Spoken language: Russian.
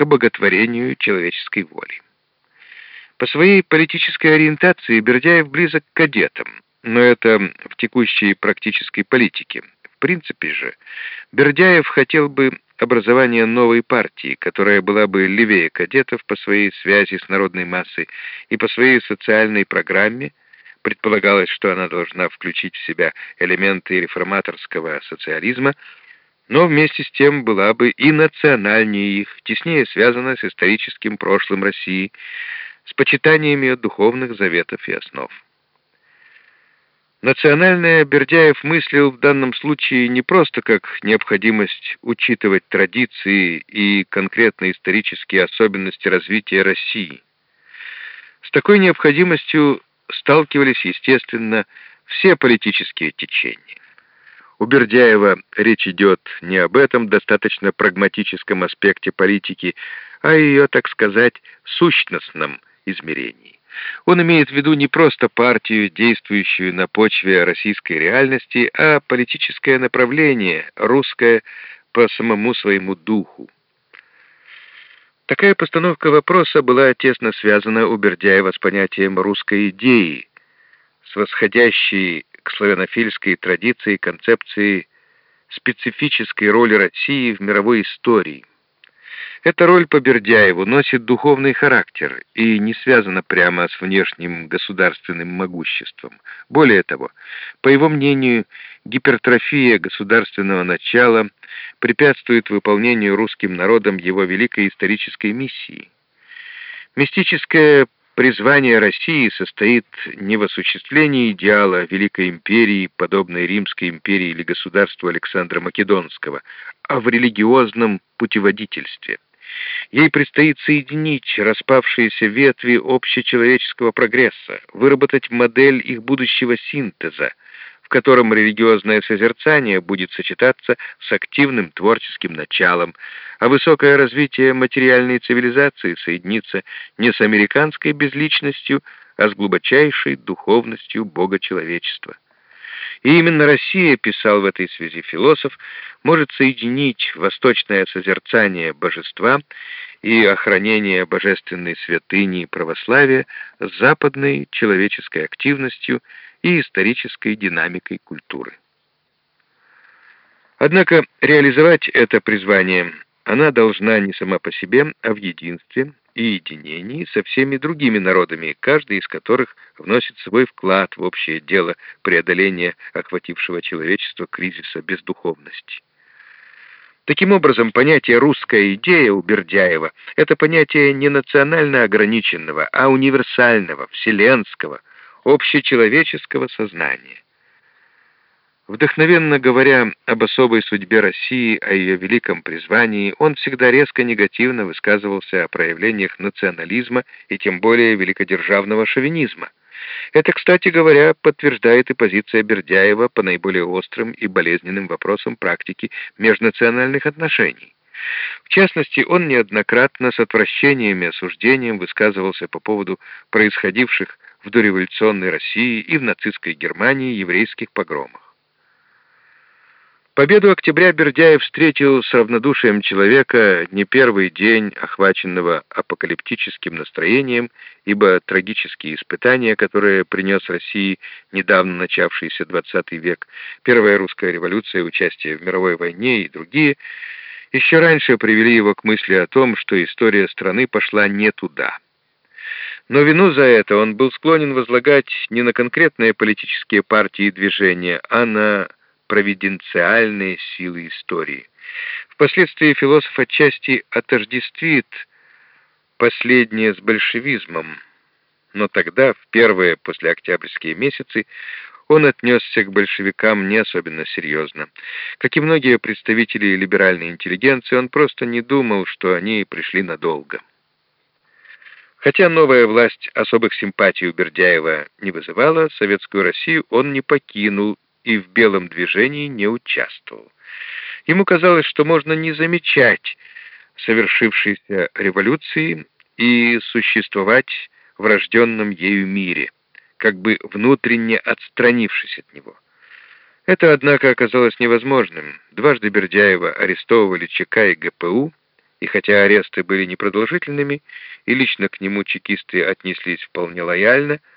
к обоготворению человеческой воли. По своей политической ориентации Бердяев близок к кадетам, но это в текущей практической политике. В принципе же, Бердяев хотел бы образования новой партии, которая была бы левее кадетов по своей связи с народной массой и по своей социальной программе, предполагалось, что она должна включить в себя элементы реформаторского социализма, но вместе с тем была бы и национальнее их, теснее связана с историческим прошлым России, с почитанием ее духовных заветов и основ. Национальное Бердяев мыслил в данном случае не просто как необходимость учитывать традиции и конкретные исторические особенности развития России. С такой необходимостью сталкивались, естественно, все политические течения. У Бердяева речь идет не об этом достаточно прагматическом аспекте политики, а о ее, так сказать, сущностном измерении. Он имеет в виду не просто партию, действующую на почве российской реальности, а политическое направление, русское по самому своему духу. Такая постановка вопроса была тесно связана у Бердяева с понятием русской идеи, с восходящей к славянофильской традиции концепции специфической роли России в мировой истории. Эта роль по Бердяеву носит духовный характер и не связана прямо с внешним государственным могуществом. Более того, по его мнению, гипертрофия государственного начала препятствует выполнению русским народом его великой исторической миссии. Мистическое призвание России состоит не в осуществлении идеала Великой империи, подобной Римской империи или государству Александра Македонского, а в религиозном путеводительстве – Ей предстоит соединить распавшиеся ветви общечеловеческого прогресса, выработать модель их будущего синтеза, котором религиозное созерцание будет сочетаться с активным творческим началом, а высокое развитие материальной цивилизации соединится не с американской безличностью, а с глубочайшей духовностью Бога человечества. И именно Россия, писал в этой связи философ, может соединить восточное созерцание божества и охранение божественной святыни православия с западной человеческой активностью и исторической динамикой культуры. Однако реализовать это призвание она должна не сама по себе, а в единстве, и единении со всеми другими народами, каждый из которых вносит свой вклад в общее дело преодоления охватившего человечество кризиса бездуховности. Таким образом, понятие «русская идея» у Бердяева — это понятие не национально ограниченного, а универсального, вселенского, общечеловеческого сознания. Вдохновенно говоря об особой судьбе России, о ее великом призвании, он всегда резко негативно высказывался о проявлениях национализма и тем более великодержавного шовинизма. Это, кстати говоря, подтверждает и позиция Бердяева по наиболее острым и болезненным вопросам практики межнациональных отношений. В частности, он неоднократно с отвращением и осуждением высказывался по поводу происходивших в дореволюционной России и в нацистской Германии еврейских погромах. Победу октября Бердяев встретил с равнодушием человека не первый день, охваченного апокалиптическим настроением, ибо трагические испытания, которые принес России недавно начавшийся XX век, Первая русская революция, участие в мировой войне и другие, еще раньше привели его к мысли о том, что история страны пошла не туда. Но вину за это он был склонен возлагать не на конкретные политические партии и движения, а на провиденциальные силы истории. Впоследствии философ отчасти отождествит последнее с большевизмом, но тогда, в первые послеоктябрьские месяцы, он отнесся к большевикам не особенно серьезно. Как и многие представители либеральной интеллигенции, он просто не думал, что они пришли надолго. Хотя новая власть особых симпатий у Бердяева не вызывала, советскую Россию он не покинул и в белом движении не участвовал. Ему казалось, что можно не замечать совершившейся революции и существовать в рожденном ею мире, как бы внутренне отстранившись от него. Это, однако, оказалось невозможным. Дважды Бердяева арестовывали ЧК и ГПУ, И хотя аресты были непродолжительными, и лично к нему чекисты отнеслись вполне лояльно,